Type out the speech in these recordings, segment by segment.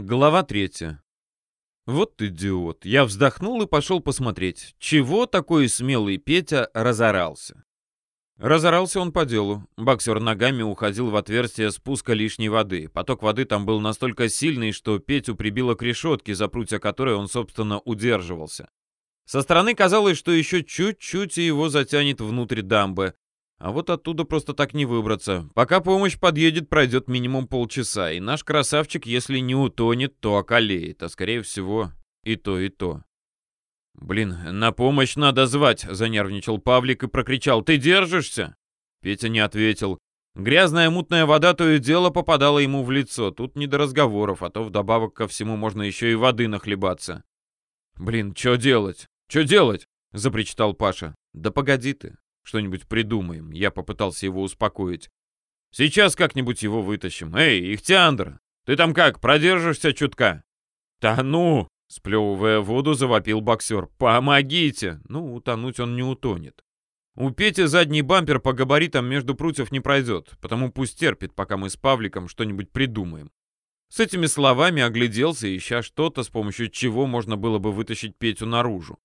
Глава третья. Вот идиот. Я вздохнул и пошел посмотреть, чего такой смелый Петя разорался. Разорался он по делу. Боксер ногами уходил в отверстие спуска лишней воды. Поток воды там был настолько сильный, что Петю прибило к решетке, за прутья которой он, собственно, удерживался. Со стороны казалось, что еще чуть-чуть и его затянет внутрь дамбы. А вот оттуда просто так не выбраться. Пока помощь подъедет, пройдет минимум полчаса, и наш красавчик, если не утонет, то околеет, а скорее всего и то, и то. «Блин, на помощь надо звать!» — занервничал Павлик и прокричал. «Ты держишься?» Петя не ответил. Грязная мутная вода то и дело попадала ему в лицо. Тут не до разговоров, а то вдобавок ко всему можно еще и воды нахлебаться. «Блин, что делать? Что делать?» — запричитал Паша. «Да погоди ты, что-нибудь придумаем», — я попытался его успокоить. «Сейчас как-нибудь его вытащим. Эй, Ихтиандр, ты там как, продержишься чутка?» «Да ну!» Сплевывая воду, завопил боксер. «Помогите!» Ну, утонуть он не утонет. У Пети задний бампер по габаритам между прутьев не пройдет, потому пусть терпит, пока мы с Павликом что-нибудь придумаем. С этими словами огляделся, ища что-то, с помощью чего можно было бы вытащить Петю наружу.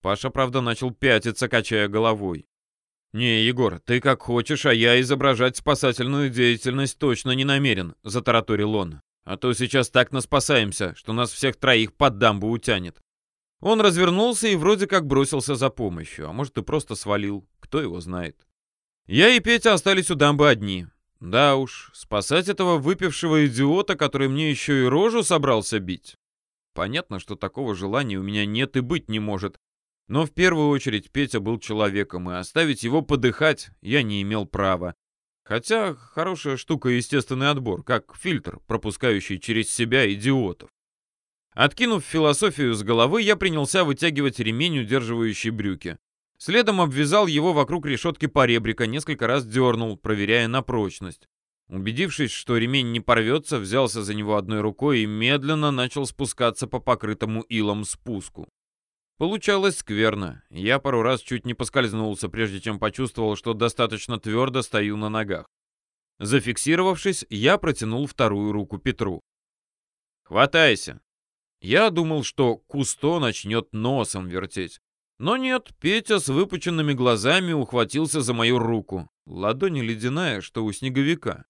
Паша, правда, начал пятиться, качая головой. «Не, Егор, ты как хочешь, а я изображать спасательную деятельность точно не намерен», — затараторил он. А то сейчас так наспасаемся, что нас всех троих под дамбу утянет. Он развернулся и вроде как бросился за помощью, а может и просто свалил, кто его знает. Я и Петя остались у дамбы одни. Да уж, спасать этого выпившего идиота, который мне еще и рожу собрался бить. Понятно, что такого желания у меня нет и быть не может. Но в первую очередь Петя был человеком, и оставить его подыхать я не имел права. Хотя хорошая штука естественный отбор, как фильтр, пропускающий через себя идиотов. Откинув философию с головы, я принялся вытягивать ремень, удерживающий брюки. Следом обвязал его вокруг решетки поребрика, несколько раз дернул, проверяя на прочность. Убедившись, что ремень не порвется, взялся за него одной рукой и медленно начал спускаться по покрытому илом спуску. Получалось скверно. Я пару раз чуть не поскользнулся, прежде чем почувствовал, что достаточно твердо стою на ногах. Зафиксировавшись, я протянул вторую руку Петру. «Хватайся!» Я думал, что Кусто начнет носом вертеть. Но нет, Петя с выпученными глазами ухватился за мою руку. Ладонь ледяная, что у снеговика.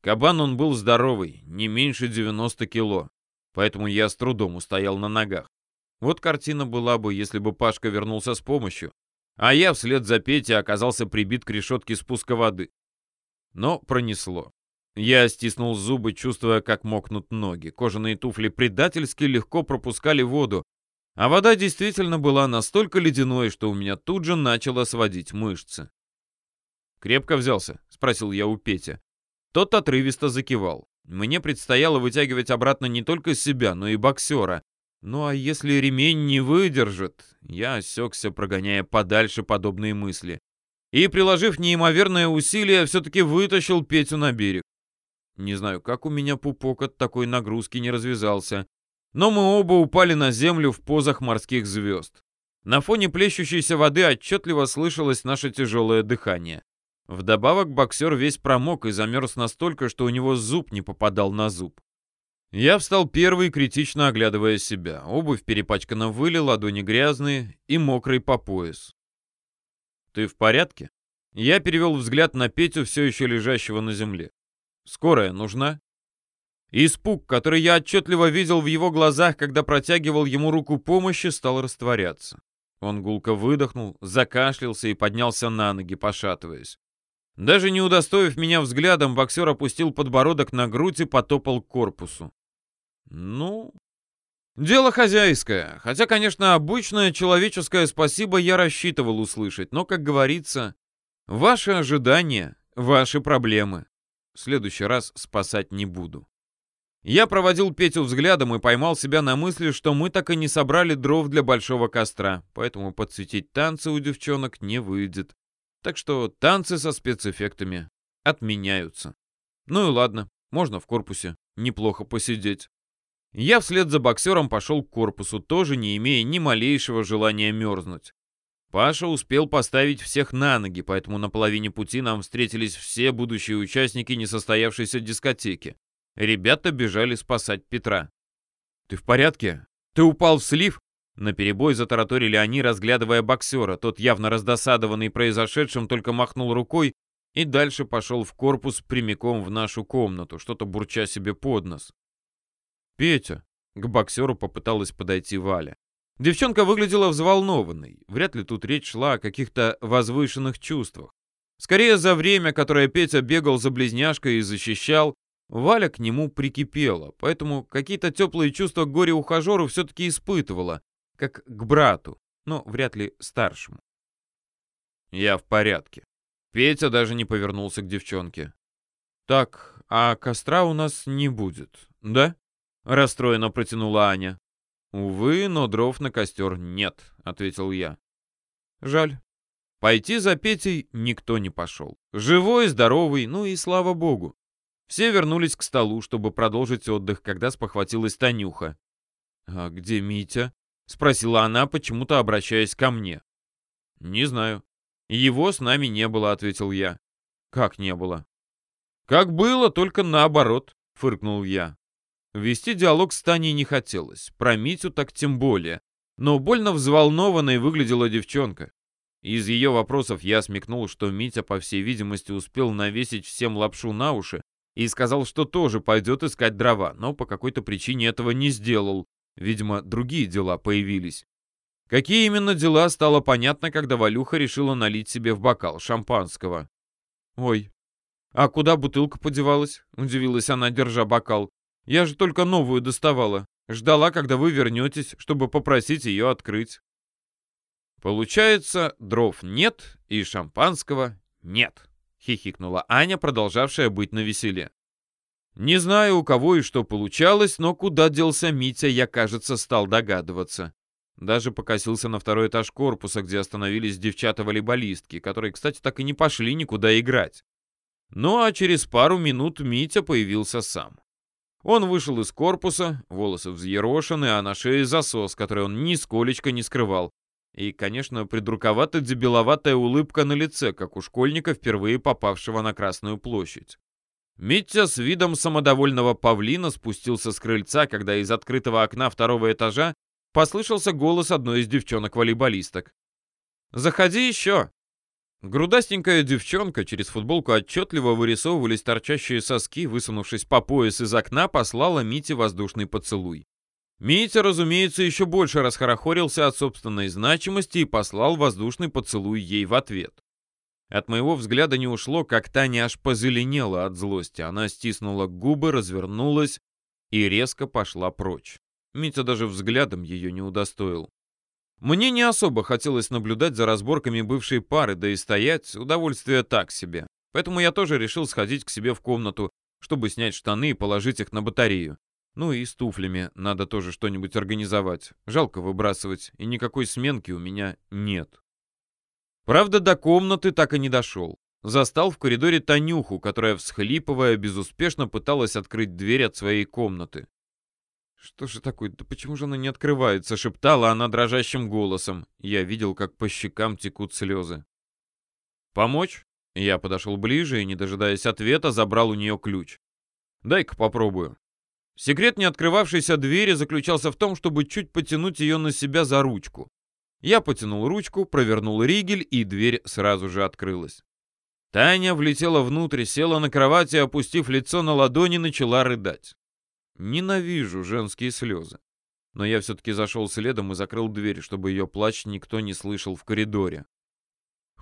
Кабан он был здоровый, не меньше 90 кило, поэтому я с трудом устоял на ногах. Вот картина была бы, если бы Пашка вернулся с помощью, а я вслед за Петей оказался прибит к решетке спуска воды. Но пронесло. Я стиснул зубы, чувствуя, как мокнут ноги. Кожаные туфли предательски легко пропускали воду, а вода действительно была настолько ледяной, что у меня тут же начало сводить мышцы. «Крепко взялся?» — спросил я у Пети. Тот отрывисто закивал. Мне предстояло вытягивать обратно не только себя, но и боксера, ну а если ремень не выдержит? Я осекся, прогоняя подальше подобные мысли. И, приложив неимоверное усилие, все-таки вытащил Петю на берег. Не знаю, как у меня пупок от такой нагрузки не развязался, но мы оба упали на землю в позах морских звезд. На фоне плещущейся воды отчетливо слышалось наше тяжелое дыхание. Вдобавок боксер весь промок и замерз настолько, что у него зуб не попадал на зуб. Я встал первый, критично оглядывая себя. Обувь перепачкана в выле, ладони грязные и мокрый по пояс. «Ты в порядке?» Я перевел взгляд на Петю, все еще лежащего на земле. «Скорая нужна?» Испуг, который я отчетливо видел в его глазах, когда протягивал ему руку помощи, стал растворяться. Он гулко выдохнул, закашлялся и поднялся на ноги, пошатываясь. Даже не удостоив меня взглядом, боксер опустил подбородок на грудь и потопал к корпусу. Ну, дело хозяйское. Хотя, конечно, обычное человеческое спасибо я рассчитывал услышать, но, как говорится, ваши ожидания, ваши проблемы. В следующий раз спасать не буду. Я проводил Петю взглядом и поймал себя на мысли, что мы так и не собрали дров для большого костра, поэтому подсветить танцы у девчонок не выйдет. Так что танцы со спецэффектами отменяются. Ну и ладно, можно в корпусе неплохо посидеть. Я вслед за боксером пошел к корпусу, тоже не имея ни малейшего желания мерзнуть. Паша успел поставить всех на ноги, поэтому на половине пути нам встретились все будущие участники несостоявшейся дискотеки. Ребята бежали спасать Петра. «Ты в порядке? Ты упал в слив?» На перебой затараторили они, разглядывая боксера. Тот, явно раздосадованный произошедшим, только махнул рукой и дальше пошел в корпус прямиком в нашу комнату, что-то бурча себе под нос. «Петя!» — к боксеру попыталась подойти Валя. Девчонка выглядела взволнованной. Вряд ли тут речь шла о каких-то возвышенных чувствах. Скорее, за время, которое Петя бегал за близняшкой и защищал, Валя к нему прикипела, поэтому какие-то теплые чувства к горе-ухажеру все-таки испытывала, как к брату, но вряд ли старшему. «Я в порядке». Петя даже не повернулся к девчонке. «Так, а костра у нас не будет, да?» — расстроенно протянула Аня. «Увы, но дров на костер нет», — ответил я. «Жаль». Пойти за Петей никто не пошел. Живой, здоровый, ну и слава богу. Все вернулись к столу, чтобы продолжить отдых, когда спохватилась Танюха. «А где Митя?» — спросила она, почему-то обращаясь ко мне. «Не знаю. Его с нами не было», — ответил я. «Как не было?» «Как было, только наоборот», — фыркнул я. Вести диалог с Таней не хотелось, про Митю так тем более. Но больно взволнованной выглядела девчонка. Из ее вопросов я смекнул, что Митя, по всей видимости, успел навесить всем лапшу на уши и сказал, что тоже пойдет искать дрова, но по какой-то причине этого не сделал, Видимо, другие дела появились. Какие именно дела, стало понятно, когда Валюха решила налить себе в бокал шампанского. «Ой, а куда бутылка подевалась?» — удивилась она, держа бокал. «Я же только новую доставала. Ждала, когда вы вернетесь, чтобы попросить ее открыть». «Получается, дров нет и шампанского нет», — хихикнула Аня, продолжавшая быть навеселе. Не знаю, у кого и что получалось, но куда делся Митя, я, кажется, стал догадываться. Даже покосился на второй этаж корпуса, где остановились девчата-волейболистки, которые, кстати, так и не пошли никуда играть. Ну а через пару минут Митя появился сам. Он вышел из корпуса, волосы взъерошены, а на шее засос, который он нисколечко не скрывал. И, конечно, придурковато-дебиловатая улыбка на лице, как у школьника, впервые попавшего на Красную площадь. Митя с видом самодовольного павлина спустился с крыльца, когда из открытого окна второго этажа послышался голос одной из девчонок-волейболисток. «Заходи еще!» Грудастенькая девчонка, через футболку отчетливо вырисовывались торчащие соски, высунувшись по пояс из окна, послала Мите воздушный поцелуй. Митя, разумеется, еще больше расхорохорился от собственной значимости и послал воздушный поцелуй ей в ответ. От моего взгляда не ушло, как Таня аж позеленела от злости. Она стиснула губы, развернулась и резко пошла прочь. Митя даже взглядом ее не удостоил. Мне не особо хотелось наблюдать за разборками бывшей пары, да и стоять удовольствие так себе. Поэтому я тоже решил сходить к себе в комнату, чтобы снять штаны и положить их на батарею. Ну и с туфлями надо тоже что-нибудь организовать. Жалко выбрасывать, и никакой сменки у меня нет. Правда, до комнаты так и не дошел. Застал в коридоре Танюху, которая, всхлипывая, безуспешно пыталась открыть дверь от своей комнаты. «Что же такое? Да почему же она не открывается?» — шептала она дрожащим голосом. Я видел, как по щекам текут слезы. «Помочь?» Я подошел ближе и, не дожидаясь ответа, забрал у нее ключ. «Дай-ка попробую». Секрет не открывавшейся двери заключался в том, чтобы чуть потянуть ее на себя за ручку. Я потянул ручку, провернул ригель, и дверь сразу же открылась. Таня влетела внутрь, села на кровати, опустив лицо на ладони, начала рыдать. Ненавижу женские слезы. Но я все-таки зашел следом и закрыл дверь, чтобы ее плач никто не слышал в коридоре.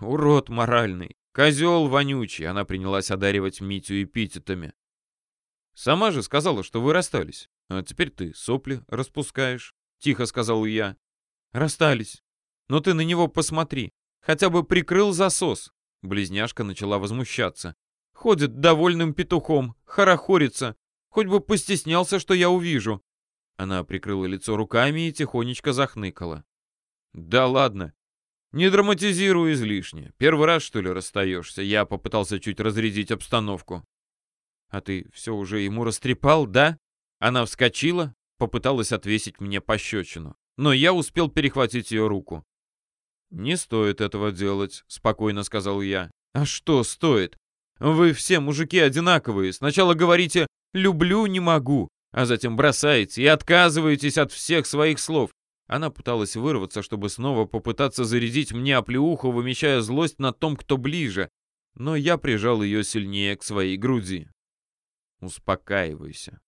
Урод моральный, козел вонючий, она принялась одаривать Митю эпитетами. Сама же сказала, что вы расстались. А теперь ты сопли распускаешь, тихо сказал я. Расстались. Но ты на него посмотри. Хотя бы прикрыл засос. Близняшка начала возмущаться. Ходит довольным петухом, хорохорится. Хоть бы постеснялся, что я увижу. Она прикрыла лицо руками и тихонечко захныкала. Да ладно. Не драматизируй излишне. Первый раз, что ли, расстаешься? Я попытался чуть разрядить обстановку. А ты все уже ему растрепал, да? Она вскочила, попыталась отвесить мне пощечину. Но я успел перехватить ее руку. «Не стоит этого делать», — спокойно сказал я. «А что стоит? Вы все мужики одинаковые. Сначала говорите «люблю, не могу», а затем бросаете и отказываетесь от всех своих слов. Она пыталась вырваться, чтобы снова попытаться зарядить мне оплеуху, вымещая злость на том, кто ближе, но я прижал ее сильнее к своей груди. Успокаивайся.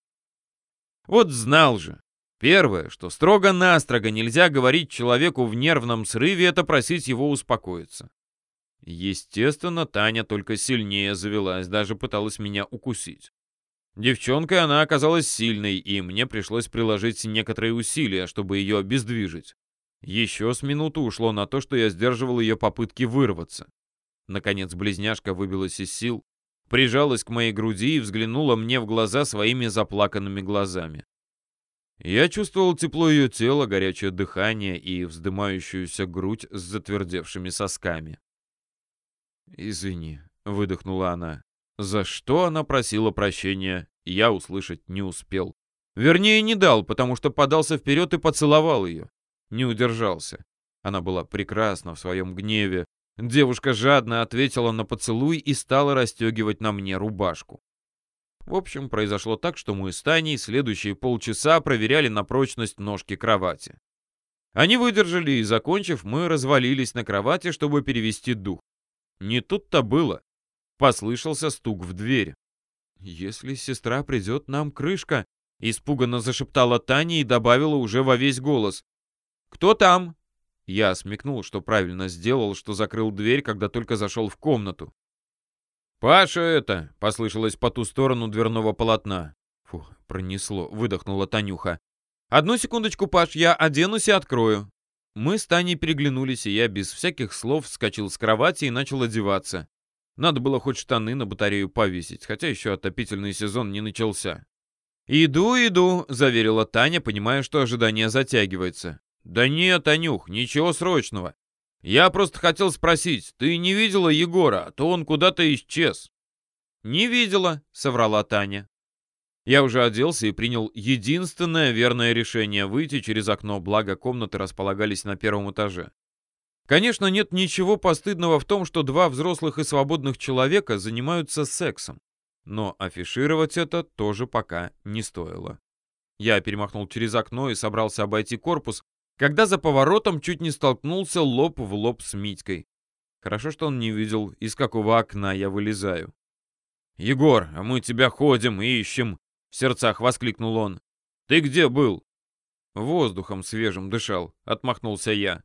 Вот знал же. Первое, что строго-настрого нельзя говорить человеку в нервном срыве, это просить его успокоиться. Естественно, Таня только сильнее завелась, даже пыталась меня укусить. Девчонкой она оказалась сильной, и мне пришлось приложить некоторые усилия, чтобы ее обездвижить. Еще с минуту ушло на то, что я сдерживал ее попытки вырваться. Наконец близняшка выбилась из сил, прижалась к моей груди и взглянула мне в глаза своими заплаканными глазами. Я чувствовал тепло ее тела, горячее дыхание и вздымающуюся грудь с затвердевшими сосками. «Извини», — выдохнула она. За что она просила прощения, я услышать не успел. Вернее, не дал, потому что подался вперед и поцеловал ее. Не удержался. Она была прекрасна в своем гневе. Девушка жадно ответила на поцелуй и стала расстегивать на мне рубашку. В общем, произошло так, что мы с Таней следующие полчаса проверяли на прочность ножки кровати. Они выдержали, и, закончив, мы развалились на кровати, чтобы перевести дух. Не тут-то было. Послышался стук в дверь. «Если сестра придет, нам крышка», — испуганно зашептала Таня и добавила уже во весь голос. «Кто там?» Я смекнул, что правильно сделал, что закрыл дверь, когда только зашел в комнату. «Паша это!» — послышалось по ту сторону дверного полотна. Фу, пронесло, выдохнула Танюха. «Одну секундочку, Паш, я оденусь и открою». Мы с Таней переглянулись, и я без всяких слов вскочил с кровати и начал одеваться. Надо было хоть штаны на батарею повесить, хотя еще отопительный сезон не начался. «Иду, иду», — заверила Таня, понимая, что ожидание затягивается. «Да нет, Танюх, ничего срочного. Я просто хотел спросить, ты не видела Егора, а то он куда-то исчез». «Не видела», — соврала Таня. Я уже оделся и принял единственное верное решение выйти через окно, благо комнаты располагались на первом этаже. Конечно, нет ничего постыдного в том, что два взрослых и свободных человека занимаются сексом. Но афишировать это тоже пока не стоило. Я перемахнул через окно и собрался обойти корпус, когда за поворотом чуть не столкнулся лоб в лоб с Митькой. Хорошо, что он не видел, из какого окна я вылезаю. «Егор, а мы тебя ходим и ищем!» — в сердцах воскликнул он. «Ты где был?» «Воздухом свежим дышал», — отмахнулся я.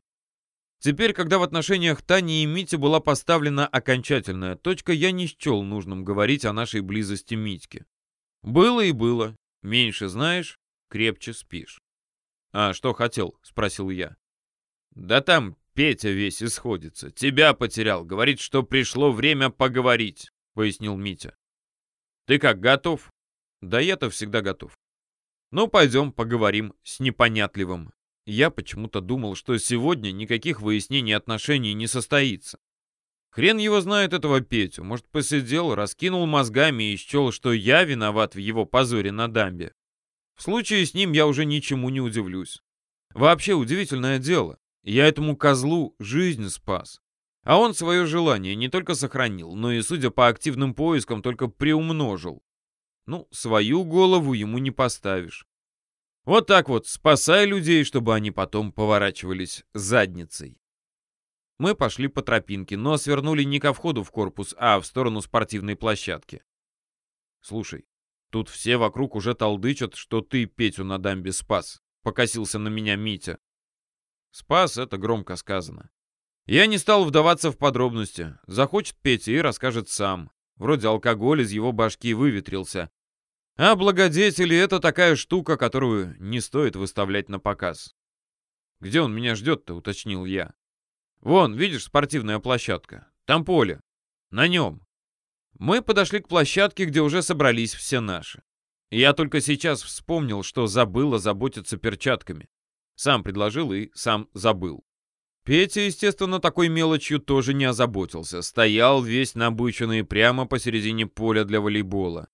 Теперь, когда в отношениях Тани и Мити была поставлена окончательная точка, я не счел нужным говорить о нашей близости Митьке. Было и было. Меньше знаешь, крепче спишь. «А что хотел?» — спросил я. «Да там Петя весь исходится. Тебя потерял. Говорит, что пришло время поговорить», — пояснил Митя. «Ты как, готов?» «Да я-то всегда готов». «Ну, пойдем поговорим с непонятливым. Я почему-то думал, что сегодня никаких выяснений отношений не состоится. Хрен его знает этого Петю. Может, посидел, раскинул мозгами и счел, что я виноват в его позоре на дамбе. В случае с ним я уже ничему не удивлюсь. Вообще удивительное дело. Я этому козлу жизнь спас. А он свое желание не только сохранил, но и, судя по активным поискам, только приумножил. Ну, свою голову ему не поставишь. Вот так вот, спасай людей, чтобы они потом поворачивались задницей. Мы пошли по тропинке, но свернули не ко входу в корпус, а в сторону спортивной площадки. Слушай, тут все вокруг уже толдычат, что ты Петю на дамбе спас. Покосился на меня Митя. Спас — это громко сказано. Я не стал вдаваться в подробности. Захочет Петя и расскажет сам. Вроде алкоголь из его башки выветрился, а благодетели — это такая штука, которую не стоит выставлять на показ. «Где он меня ждет-то?» — уточнил я. «Вон, видишь, спортивная площадка. Там поле. На нем». Мы подошли к площадке, где уже собрались все наши. я только сейчас вспомнил, что забыл озаботиться перчатками. Сам предложил и сам забыл. Петя, естественно, такой мелочью тоже не озаботился. Стоял весь набыченный прямо посередине поля для волейбола.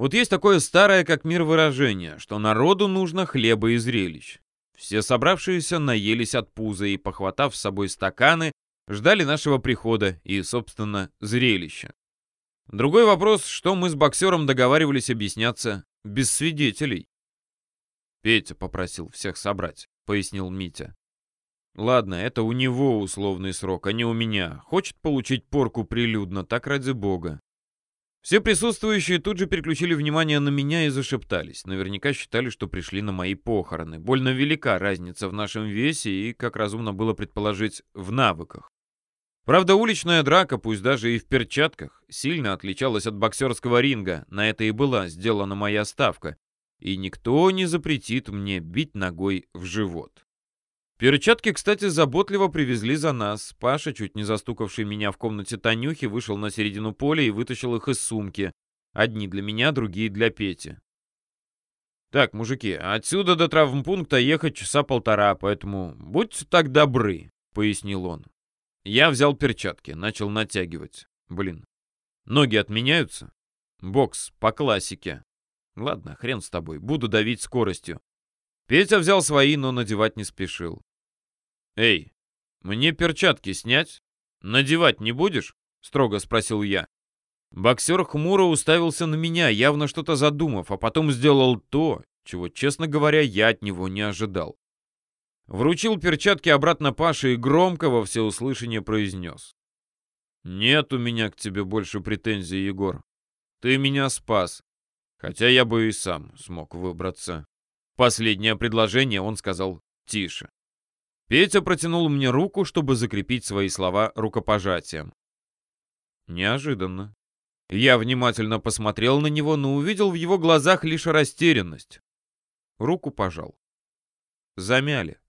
Вот есть такое старое как мир выражение, что народу нужно хлеба и зрелищ. Все собравшиеся наелись от пуза и, похватав с собой стаканы, ждали нашего прихода и, собственно, зрелища. Другой вопрос, что мы с боксером договаривались объясняться без свидетелей. Петя попросил всех собрать, пояснил Митя. Ладно, это у него условный срок, а не у меня. Хочет получить порку прилюдно, так ради бога. Все присутствующие тут же переключили внимание на меня и зашептались. Наверняка считали, что пришли на мои похороны. Больно велика разница в нашем весе и, как разумно было предположить, в навыках. Правда, уличная драка, пусть даже и в перчатках, сильно отличалась от боксерского ринга. На это и была сделана моя ставка. И никто не запретит мне бить ногой в живот. Перчатки, кстати, заботливо привезли за нас. Паша, чуть не застукавший меня в комнате Танюхи, вышел на середину поля и вытащил их из сумки. Одни для меня, другие для Пети. Так, мужики, отсюда до травмпункта ехать часа полтора, поэтому будьте так добры, пояснил он. Я взял перчатки, начал натягивать. Блин, ноги отменяются? Бокс, по классике. Ладно, хрен с тобой, буду давить скоростью. Петя взял свои, но надевать не спешил. «Эй, мне перчатки снять? Надевать не будешь?» — строго спросил я. Боксер хмуро уставился на меня, явно что-то задумав, а потом сделал то, чего, честно говоря, я от него не ожидал. Вручил перчатки обратно Паше и громко во всеуслышание произнес. «Нет у меня к тебе больше претензий, Егор. Ты меня спас, хотя я бы и сам смог выбраться». Последнее предложение он сказал тише. Петя протянул мне руку, чтобы закрепить свои слова рукопожатием. Неожиданно. Я внимательно посмотрел на него, но увидел в его глазах лишь растерянность. Руку пожал. Замяли.